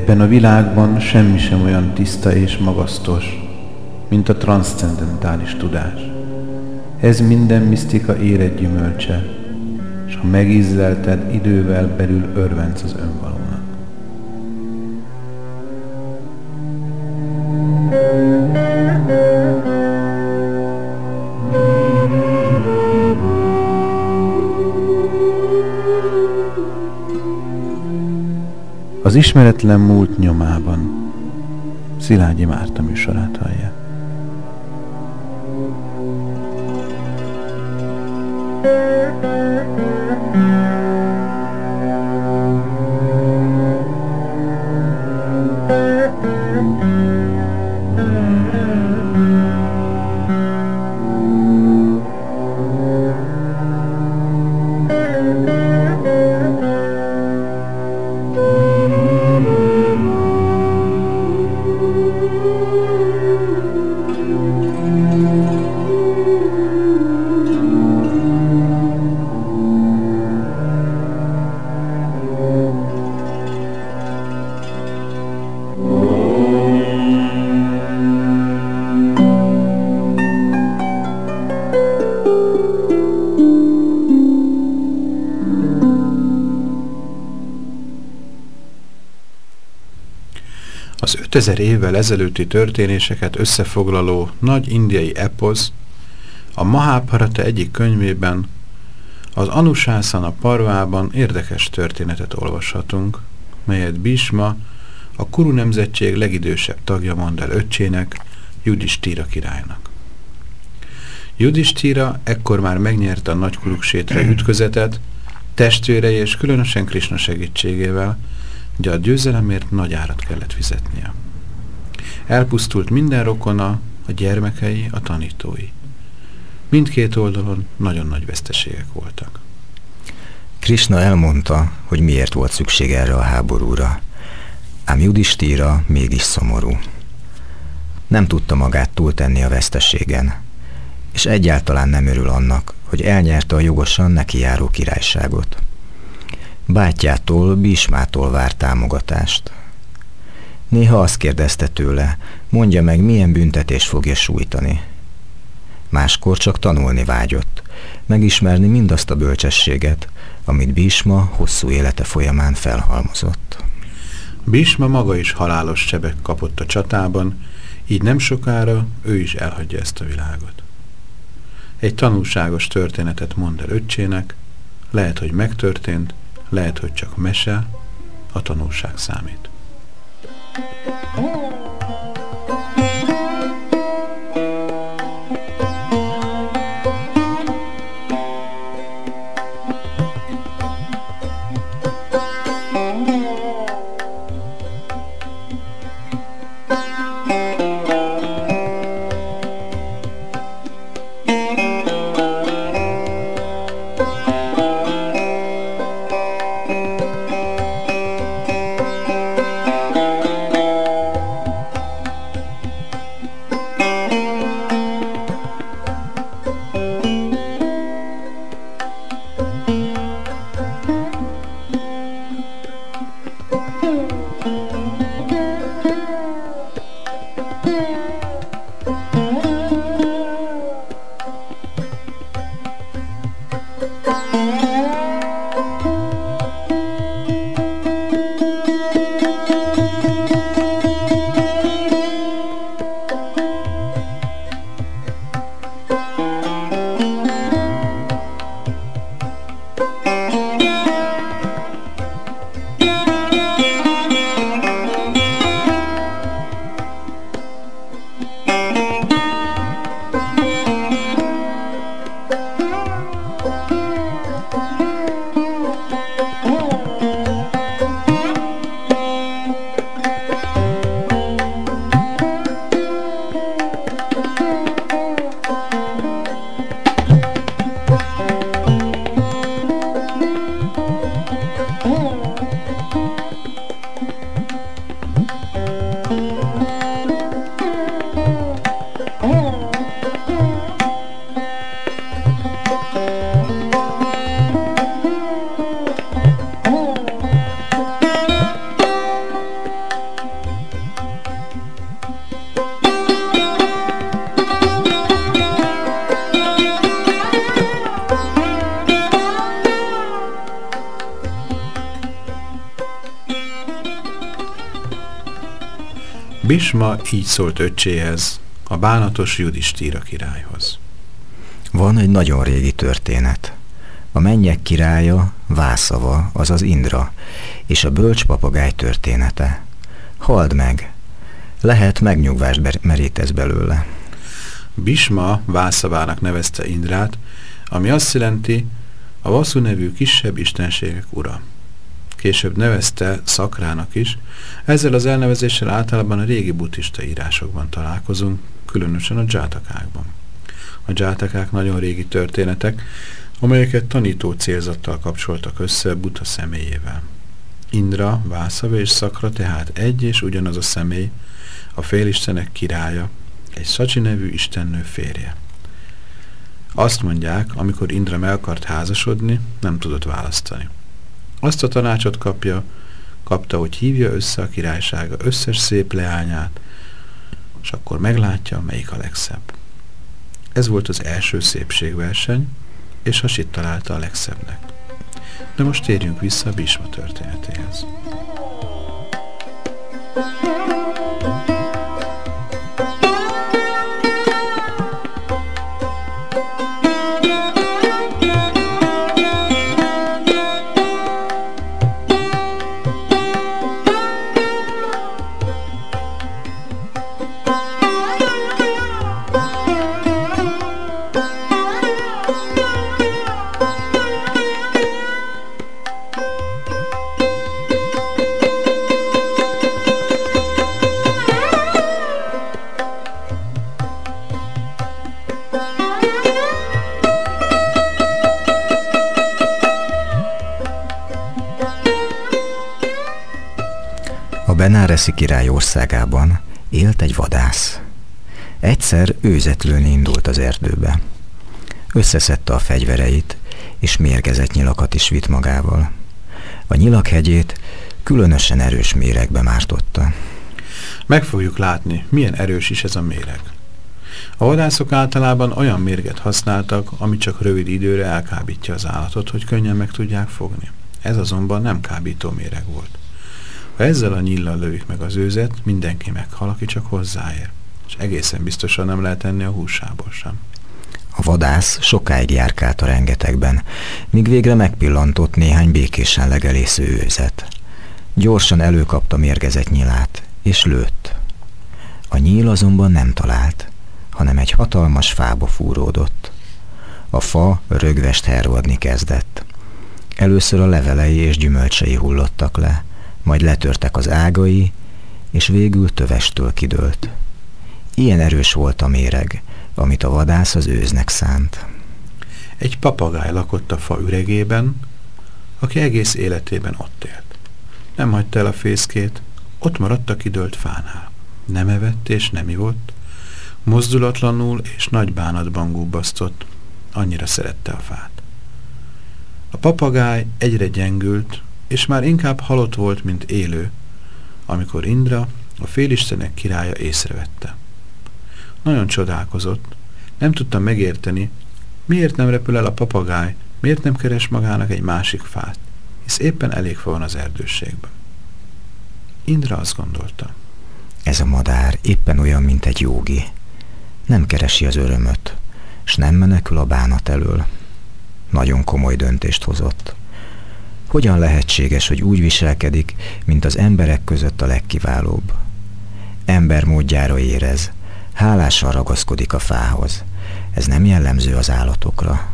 Ebben a világban semmi sem olyan tiszta és magasztos, mint a transzcendentális tudás. Ez minden misztika éred gyümölcse, és ha megízlelted, idővel belül örvenc az önvalónak. Az ismeretlen múlt nyomában Szilágyi Márta műsorát hallja. Az 5000 évvel ezelőtti történéseket összefoglaló nagy indiai eposz a Mahábharata egyik könyvében, az Anusászana parvában érdekes történetet olvashatunk, melyet Bhisma, a Kuru nemzetség legidősebb tagja mond el öccsének, Judistíra királynak. Judistíra ekkor már megnyerte a nagy kuruksétre ütközetet, testvérei és különösen Krishna segítségével, de a győzelemért nagy árat kellett fizetnie. Elpusztult minden rokona, a gyermekei, a tanítói. Mindkét oldalon nagyon nagy veszteségek voltak. Krishna elmondta, hogy miért volt szükség erre a háborúra, ám Judistíra mégis szomorú. Nem tudta magát túltenni a veszteségen, és egyáltalán nem örül annak, hogy elnyerte a jogosan neki járó királyságot. Bátyjától, Bismától vár támogatást. Néha azt kérdezte tőle, mondja meg, milyen büntetés fogja sújtani. Máskor csak tanulni vágyott, megismerni mindazt a bölcsességet, amit Bísma hosszú élete folyamán felhalmozott. Bísma maga is halálos sebek kapott a csatában, így nem sokára ő is elhagyja ezt a világot. Egy tanulságos történetet mond el öccsének, lehet, hogy megtörtént, lehet, hogy csak mese, a tanulság számít. Oh. Bisma így szólt öccséhez, a bánatos Judistíra királyhoz. Van egy nagyon régi történet. A mennyek királya Vászava, azaz Indra, és a bölcs papagáj története. Hald meg! Lehet megnyugvást merítesz belőle. Bisma Vászavának nevezte Indrát, ami azt jelenti, a Vasu nevű kisebb istenségek ura. Később nevezte Szakrának is, ezzel az elnevezéssel általában a régi buddhista írásokban találkozunk, különösen a dzsátakákban. A dzsátakák nagyon régi történetek, amelyeket tanító célzattal kapcsoltak össze Buddha személyével. Indra, Vászava és Szakra tehát egy és ugyanaz a személy, a félistenek királya, egy Szacsi nevű istennő férje. Azt mondják, amikor Indra meg akart házasodni, nem tudott választani. Azt a tanácsot kapja, kapta, hogy hívja össze a királysága összes szép leányát, és akkor meglátja, melyik a legszebb. Ez volt az első szépségverseny, és Hasit találta a legszebbnek. De most térjünk vissza a Bisma történetéhez. Thank Benáreszi király országában élt egy vadász. Egyszer őzetlőni indult az erdőbe. Összeszedte a fegyvereit, és mérgezett nyilakat is vitt magával. A nyilak hegyét különösen erős méregbe mártotta. Meg fogjuk látni, milyen erős is ez a méreg. A vadászok általában olyan mérget használtak, ami csak rövid időre elkábítja az állatot, hogy könnyen meg tudják fogni. Ez azonban nem kábító méreg volt. Ha ezzel a nyillal lövik meg az őzet, mindenki meghal, aki csak hozzáér. És egészen biztosan nem lehet enni a húsából sem. A vadász sokáig járkált a rengetegben, míg végre megpillantott néhány békésen legelésző őzet. Gyorsan előkapta mérgezett nyilát, és lőtt. A nyíl azonban nem talált, hanem egy hatalmas fába fúródott. A fa rögvest hervadni kezdett. Először a levelei és gyümölcsei hullottak le, majd letörtek az ágai, és végül tövestől kidőlt. Ilyen erős volt a méreg, amit a vadász az őznek szánt. Egy papagáj lakott a fa üregében, aki egész életében ott élt. Nem hagyta el a fészkét, ott maradt a kidőlt fánál. Nem evett és nem ivott, mozdulatlanul és nagy bánatban gubbasztott, annyira szerette a fát. A papagáj egyre gyengült, és már inkább halott volt, mint élő, amikor Indra, a félistenek királya észrevette. Nagyon csodálkozott, nem tudta megérteni, miért nem repül el a papagáj, miért nem keres magának egy másik fát, hisz éppen elég van az erdőségben. Indra azt gondolta. Ez a madár éppen olyan, mint egy jógi. Nem keresi az örömöt, s nem menekül a bánat elől. Nagyon komoly döntést hozott. Hogyan lehetséges, hogy úgy viselkedik, mint az emberek között a legkiválóbb? Ember módjára érez, hálással ragaszkodik a fához. Ez nem jellemző az állatokra.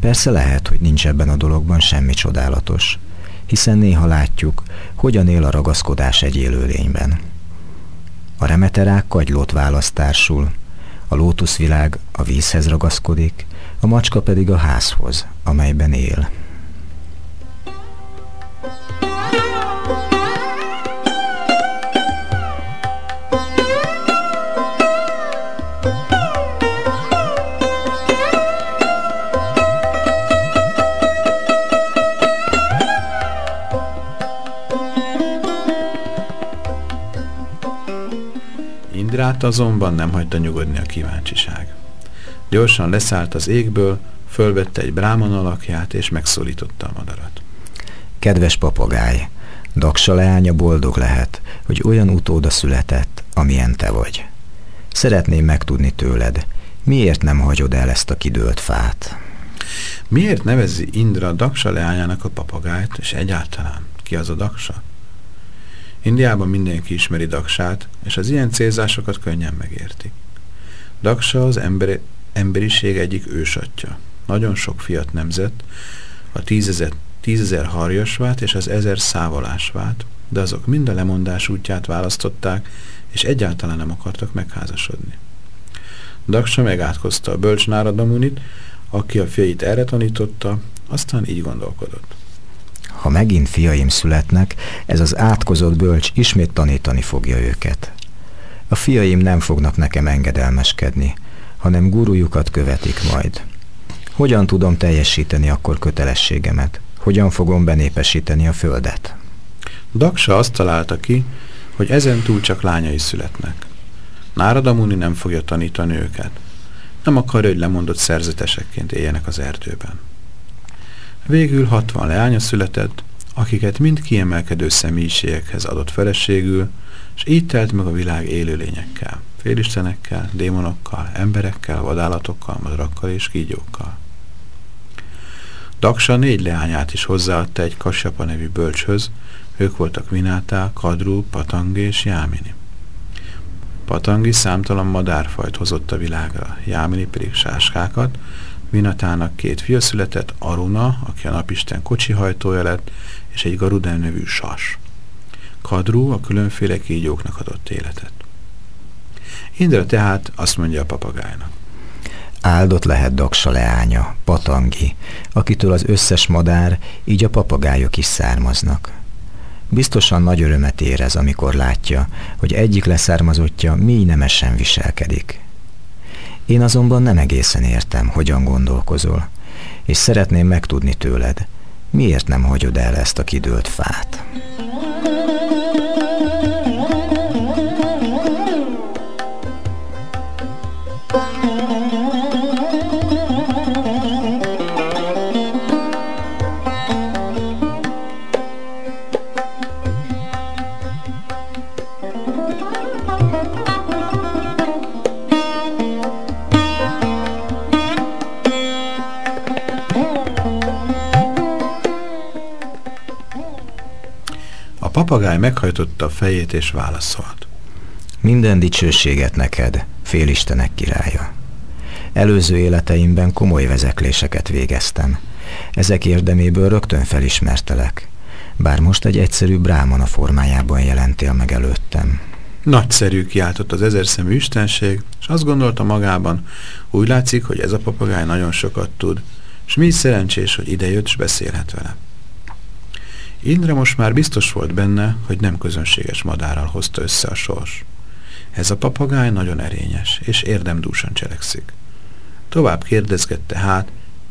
Persze lehet, hogy nincs ebben a dologban semmi csodálatos, hiszen néha látjuk, hogyan él a ragaszkodás egy élőlényben. A remeterák kagylót választársul, a lótuszvilág a vízhez ragaszkodik, a macska pedig a házhoz, amelyben él. Indrát azonban nem hagyta nyugodni a kíváncsiság. Gyorsan leszállt az égből, fölvette egy brámon alakját, és megszólította a madarat. Kedves papagáj, Daksa leánya boldog lehet, hogy olyan utóda született, amilyen te vagy. Szeretném megtudni tőled, miért nem hagyod el ezt a kidőlt fát? Miért nevezi Indra Daksa leányának a papagájt, és egyáltalán ki az a Daksa? Indiában mindenki ismeri Daksát, és az ilyen célzásokat könnyen megérti. Daksa az emberi, emberiség egyik ősatja. Nagyon sok fiat nemzet, a tízezer, tízezer harjasvát és az ezer szávolásvát, de azok mind a lemondás útját választották, és egyáltalán nem akartak megházasodni. Daksa megátkozta a bölcs Náradamunit, aki a fiait erre tanította, aztán így gondolkodott. Ha megint fiaim születnek, ez az átkozott bölcs ismét tanítani fogja őket. A fiaim nem fognak nekem engedelmeskedni, hanem gurujukat követik majd. Hogyan tudom teljesíteni akkor kötelességemet? Hogyan fogom benépesíteni a földet? Daksa azt találta ki, hogy ezen túl csak lányai születnek. Nárada Muni nem fogja tanítani őket. Nem akarja, hogy lemondott szerzetesekként éljenek az erdőben. Végül hatvan leánya született, akiket mind kiemelkedő személyiségekhez adott feleségül, és így telt meg a világ élőlényekkel, félistenekkel, démonokkal, emberekkel, vadállatokkal, madarakkal és kígyókkal. Daksa négy leányát is hozzáadta egy Kasyapa nevű bölcshöz, ők voltak Vinátá, Kadru, Patangi és Jámini. Patangi számtalan madárfajt hozott a világra, Jámini pedig sáskákat, Vinatának két fia született, Aruna, aki a napisten kocsihajtója lett, és egy Garuden nevű sas. Kadru a különféle kígyóknak adott életet. Indra tehát azt mondja a papagájnak. Áldott lehet Daksa leánya, Patangi, akitől az összes madár, így a papagájok is származnak. Biztosan nagy örömet érez, amikor látja, hogy egyik leszármazottja mély nemesen viselkedik. Én azonban nem egészen értem, hogyan gondolkozol, és szeretném megtudni tőled, miért nem hagyod el ezt a kidőlt fát. Papagáj meghajtotta a fejét és válaszolt. Minden dicsőséget neked, félistenek királya. Előző életeimben komoly vezekléseket végeztem. Ezek érdeméből rögtön felismertelek, bár most egy egyszerű brámana formájában jelentél meg előttem. Nagyszerű kiáltott az ezerszemű istenség, és azt gondolta magában, úgy látszik, hogy ez a papagáj nagyon sokat tud, és mi szerencsés, hogy idejött, és beszélhet vele. Indra most már biztos volt benne, hogy nem közönséges madárral hozta össze a sors. Ez a papagáj nagyon erényes, és érdemdúsan cselekszik. Tovább kérdezgette hát,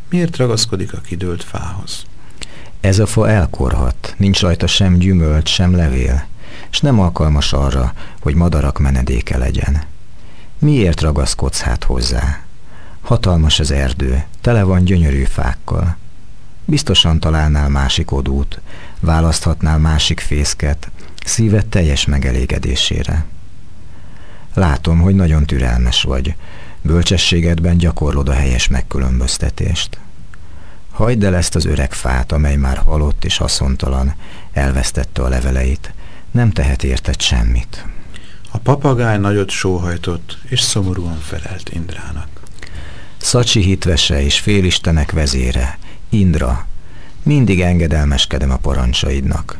miért ragaszkodik a kidőlt fához. Ez a fa elkorhat, nincs rajta sem gyümölcs, sem levél, és nem alkalmas arra, hogy madarak menedéke legyen. Miért ragaszkodsz hát hozzá? Hatalmas az erdő, tele van gyönyörű fákkal. Biztosan találnál másik odút, választhatnál másik fészket, szíved teljes megelégedésére. Látom, hogy nagyon türelmes vagy, bölcsességedben gyakorlod a helyes megkülönböztetést. Hagyd el ezt az öreg fát, amely már halott és haszontalan, elvesztette a leveleit, nem tehet érted semmit. A papagáj nagyot sóhajtott, és szomorúan felelt Indrának. Szacsi hitvese és félistenek vezére, Indra, mindig engedelmeskedem a parancsaidnak.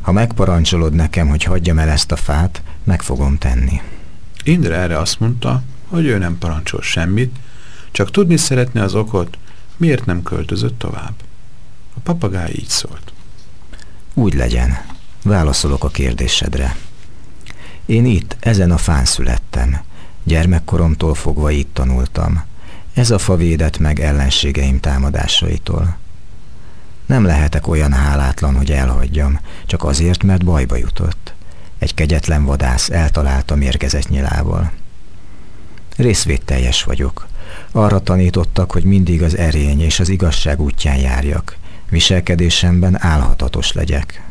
Ha megparancsolod nekem, hogy hagyjam el ezt a fát, meg fogom tenni. Indra erre azt mondta, hogy ő nem parancsol semmit, csak tudni szeretne az okot, miért nem költözött tovább. A papagáj így szólt. Úgy legyen. Válaszolok a kérdésedre. Én itt, ezen a fán születtem. Gyermekkoromtól fogva itt tanultam. Ez a fa védett meg ellenségeim támadásaitól. Nem lehetek olyan hálátlan, hogy elhagyjam, csak azért, mert bajba jutott. Egy kegyetlen vadász eltalálta mérgezett nyilával. Részvédteljes vagyok. Arra tanítottak, hogy mindig az erény és az igazság útján járjak. Viselkedésemben álhatatos legyek.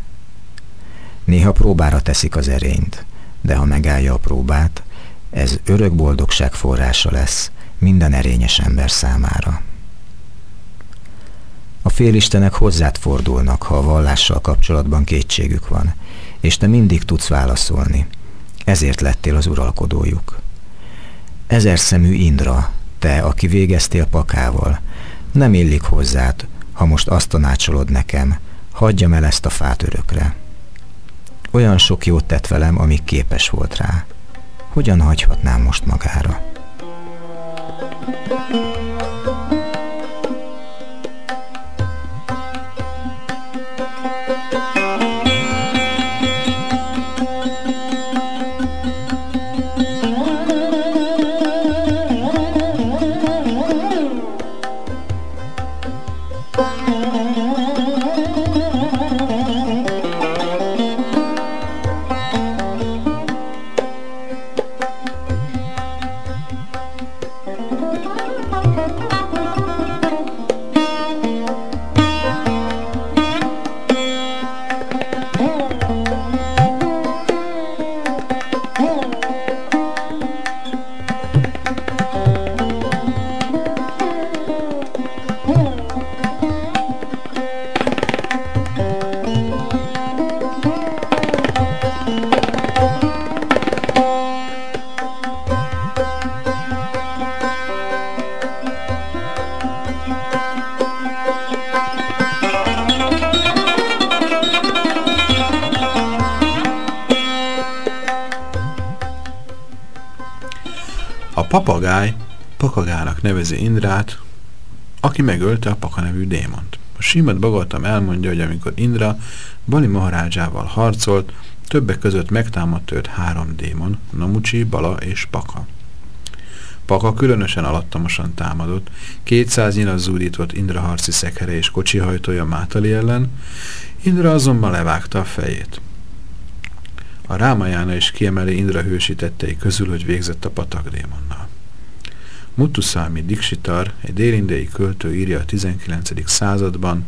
Néha próbára teszik az erényt, de ha megállja a próbát, ez örök boldogság forrása lesz minden erényes ember számára. A félistenek hozzád fordulnak, ha a vallással kapcsolatban kétségük van, és te mindig tudsz válaszolni. Ezért lettél az uralkodójuk. Ezer szemű Indra, te, aki végeztél pakával, nem illik hozzád, ha most azt tanácsolod nekem, hagyjam el ezt a fát örökre. Olyan sok jót tett velem, amíg képes volt rá. Hogyan hagyhatnám most magára? Thank papagáj pakagának nevezi Indrát, aki megölte a Paka nevű démont. A Simad Bagatam elmondja, hogy amikor Indra Bali Maharázsával harcolt, többek között megtámadt őt három démon, Namucsi, Bala és Paka. Paka különösen alattamosan támadott, 200 nyilas zúdított Indra harci szekere és kocsihajtója Mátali ellen, Indra azonban levágta a fejét. A Rámajána is kiemeli Indra hősítettei közül, hogy végzett a patakdémonnal. Mutuszálmi Diksitar, egy délindiai költő írja a 19. században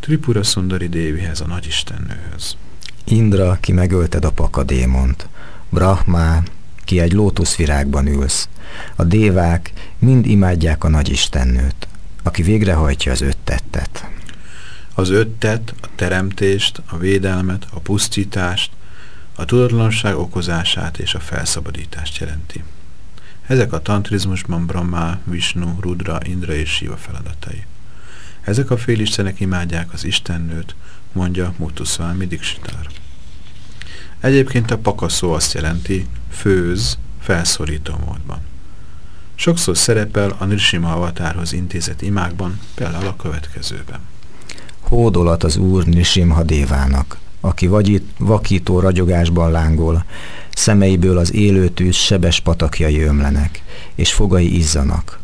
Tripura Sundari Dévihez, a nagyistennőhöz. Indra, ki megölted a pakadémont, Brahma, ki egy lótuszvirágban ülsz, a dévák mind imádják a nagyistennőt, aki végrehajtja az öt tettet. Az öttet, a teremtést, a védelmet, a pusztítást, a tudatlanság okozását és a felszabadítást jelenti. Ezek a tantrizmusban Brahma, Vishnu, Rudra, Indra és Shiva feladatai. Ezek a félistenek imádják az istennőt, mondja Mutuswami Dikshitar. Egyébként a pakaszó azt jelenti, főz, felszorító módban. Sokszor szerepel a Nrisima avatárhoz intézett imákban, például a következőben. Hódolat az Úr Nrisimha dévának, aki vagyít, vakító ragyogásban lángol, szemeiből az élő tűz sebes patakjai ömlenek, és fogai izzanak.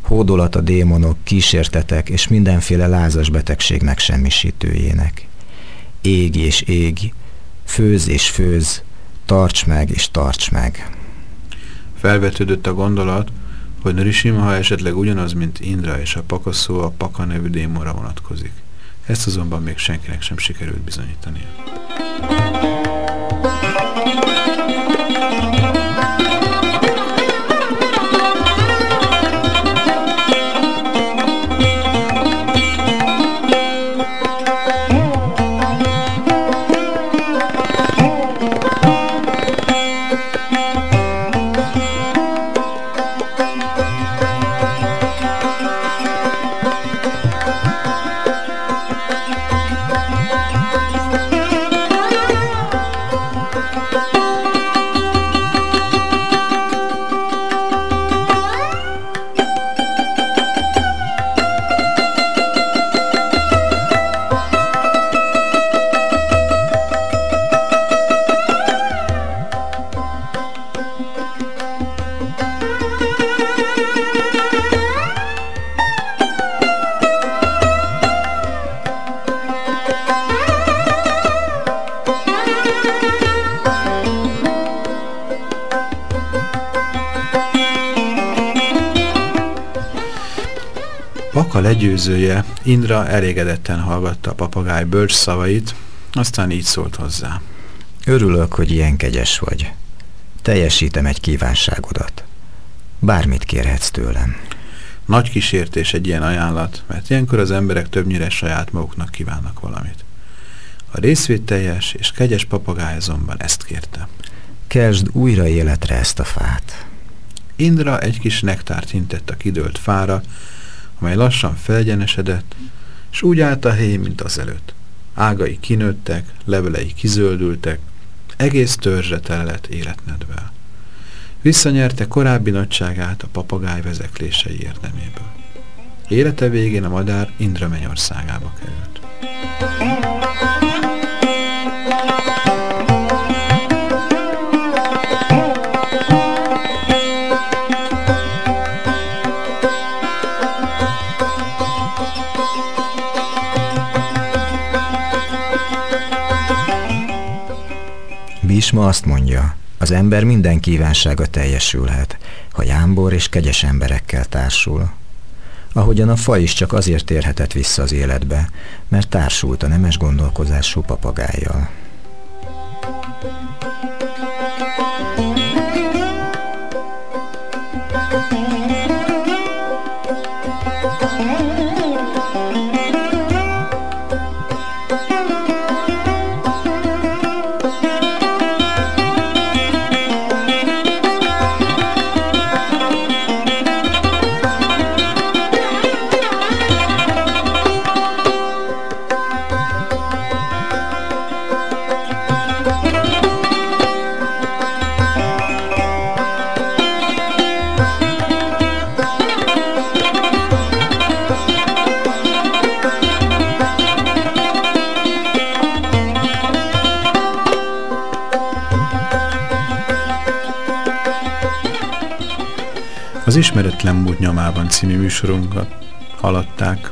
Hódolat a démonok, kísértetek és mindenféle lázas betegség megsemmisítőjének. Ég és ég, főz és főz, tarts meg és tarts meg. Felvetődött a gondolat, hogy Nrisima esetleg ugyanaz, mint Indra és a Pakaszó a Paka nevű démonra vonatkozik. Ezt azonban még senkinek sem sikerült bizonyítania. Legyőzője, Indra elégedetten hallgatta a papagáj bölcs szavait, aztán így szólt hozzá. Örülök, hogy ilyen kegyes vagy. Teljesítem egy kívánságodat. Bármit kérhetsz tőlem. Nagy kísértés egy ilyen ajánlat, mert ilyenkor az emberek többnyire saját maguknak kívánnak valamit. A részvételjes és kegyes papagáj azonban ezt kérte. Kezd újra életre ezt a fát. Indra egy kis nektárt hintett a kidőlt fára, amely lassan felgyenesedett, és úgy állt a hely, mint az előtt. Ágai kinőttek, levelei kizöldültek, egész törzse tele lett életnedvel. Visszanyerte korábbi nagyságát a papagáj vezeklései érdeméből. Élete végén a madár Indra mennyországába került. Bísma azt mondja, az ember minden kívánsága teljesülhet, ha jámbor és kegyes emberekkel társul. Ahogyan a fa is csak azért térhetett vissza az életbe, mert társult a nemes gondolkozású papagájjal. Ismeretlen Múlt nyomában című műsorunkat hallották.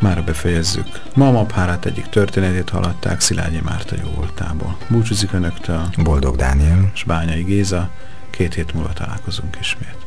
Már befejezzük. Ma a Maphárát egyik történetét hallották Szilágyi Márta jó voltából. Búcsúzik Önöktől. Boldog Dániel. És Bányai Géza. Két hét múlva találkozunk ismét.